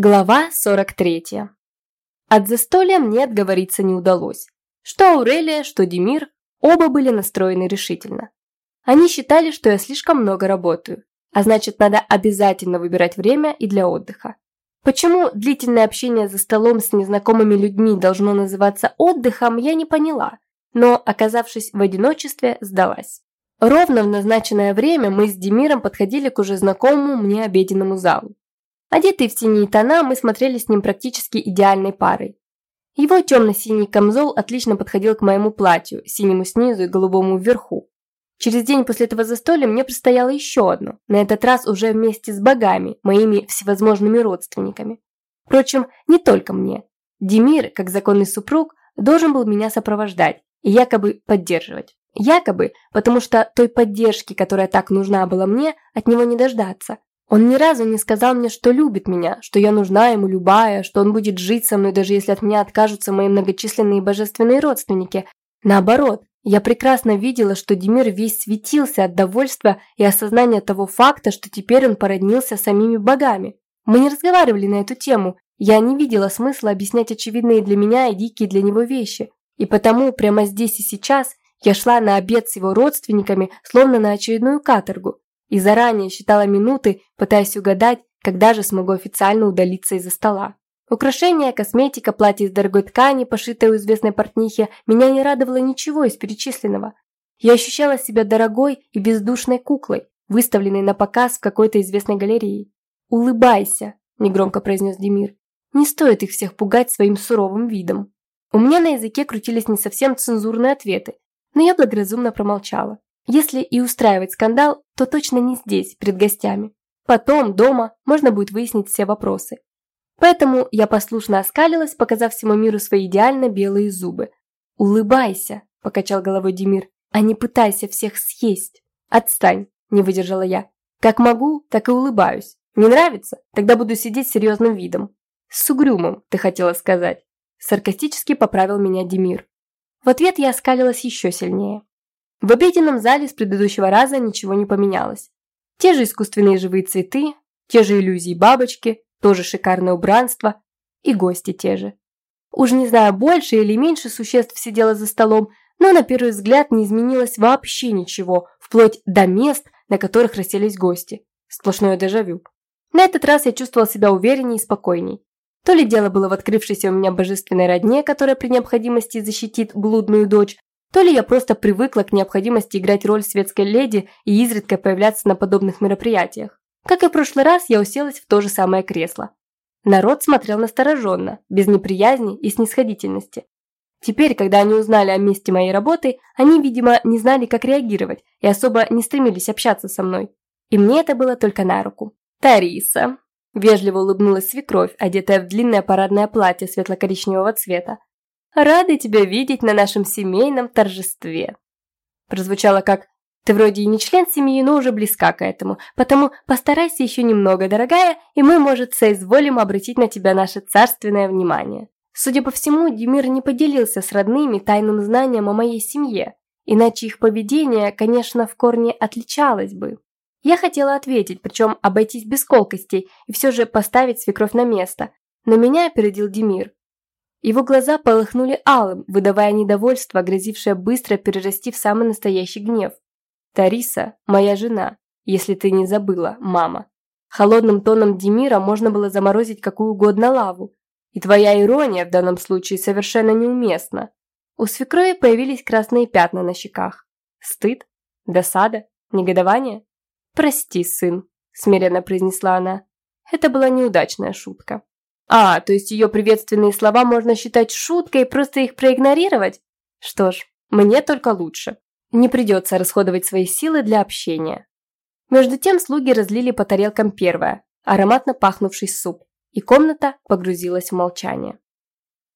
Глава 43. От застолья мне отговориться не удалось. Что Аурелия, что Демир, оба были настроены решительно. Они считали, что я слишком много работаю, а значит, надо обязательно выбирать время и для отдыха. Почему длительное общение за столом с незнакомыми людьми должно называться отдыхом, я не поняла, но, оказавшись в одиночестве, сдалась. Ровно в назначенное время мы с Демиром подходили к уже знакомому мне обеденному залу. Одетые в синие тона, мы смотрели с ним практически идеальной парой. Его темно-синий камзол отлично подходил к моему платью, синему снизу и голубому вверху. Через день после этого застолья мне предстояло еще одно, на этот раз уже вместе с богами, моими всевозможными родственниками. Впрочем, не только мне. Демир, как законный супруг, должен был меня сопровождать и якобы поддерживать. Якобы, потому что той поддержки, которая так нужна была мне, от него не дождаться. Он ни разу не сказал мне, что любит меня, что я нужна ему любая, что он будет жить со мной, даже если от меня откажутся мои многочисленные божественные родственники. Наоборот, я прекрасно видела, что Демир весь светился от довольства и осознания того факта, что теперь он породнился с самими богами. Мы не разговаривали на эту тему, я не видела смысла объяснять очевидные для меня и дикие для него вещи. И потому прямо здесь и сейчас я шла на обед с его родственниками, словно на очередную каторгу, и заранее считала минуты, пытаясь угадать, когда же смогу официально удалиться из-за стола. Украшения, косметика, платье из дорогой ткани, пошитое у известной портнихи, меня не радовало ничего из перечисленного. Я ощущала себя дорогой и бездушной куклой, выставленной на показ в какой-то известной галерее. «Улыбайся», – негромко произнес Демир. «Не стоит их всех пугать своим суровым видом». У меня на языке крутились не совсем цензурные ответы, но я благоразумно промолчала. Если и устраивать скандал, то точно не здесь, перед гостями. Потом, дома, можно будет выяснить все вопросы. Поэтому я послушно оскалилась, показав всему миру свои идеально белые зубы. «Улыбайся», – покачал головой Демир, – «а не пытайся всех съесть». «Отстань», – не выдержала я. «Как могу, так и улыбаюсь. Не нравится? Тогда буду сидеть с серьезным видом». «С угрюмым, ты хотела сказать». Саркастически поправил меня Демир. В ответ я оскалилась еще сильнее. В обеденном зале с предыдущего раза ничего не поменялось. Те же искусственные живые цветы, те же иллюзии бабочки, тоже шикарное убранство и гости те же. Уж не знаю, больше или меньше существ сидело за столом, но на первый взгляд не изменилось вообще ничего, вплоть до мест, на которых расселись гости. Сплошное дежавю. На этот раз я чувствовал себя увереннее и спокойней. То ли дело было в открывшейся у меня божественной родне, которая при необходимости защитит блудную дочь, то ли я просто привыкла к необходимости играть роль светской леди и изредка появляться на подобных мероприятиях. Как и в прошлый раз, я уселась в то же самое кресло. Народ смотрел настороженно, без неприязни и снисходительности. Теперь, когда они узнали о месте моей работы, они, видимо, не знали, как реагировать и особо не стремились общаться со мной. И мне это было только на руку. «Тариса», – вежливо улыбнулась свекровь, одетая в длинное парадное платье светло-коричневого цвета. Рады тебя видеть на нашем семейном торжестве». Прозвучало как «Ты вроде и не член семьи, но уже близка к этому, потому постарайся еще немного, дорогая, и мы, может, соизволим обратить на тебя наше царственное внимание». Судя по всему, Демир не поделился с родными тайным знанием о моей семье, иначе их поведение, конечно, в корне отличалось бы. Я хотела ответить, причем обойтись без колкостей и все же поставить свекровь на место, но меня опередил Демир. Его глаза полыхнули алым, выдавая недовольство, грозившее быстро перерасти в самый настоящий гнев. «Тариса – моя жена, если ты не забыла, мама». Холодным тоном Демира можно было заморозить какую угодно лаву. И твоя ирония в данном случае совершенно неуместна. У свекрови появились красные пятна на щеках. Стыд? Досада? Негодование? «Прости, сын», – смиренно произнесла она. Это была неудачная шутка. А, то есть ее приветственные слова можно считать шуткой и просто их проигнорировать? Что ж, мне только лучше. Не придется расходовать свои силы для общения. Между тем слуги разлили по тарелкам первое, ароматно пахнувший суп, и комната погрузилась в молчание.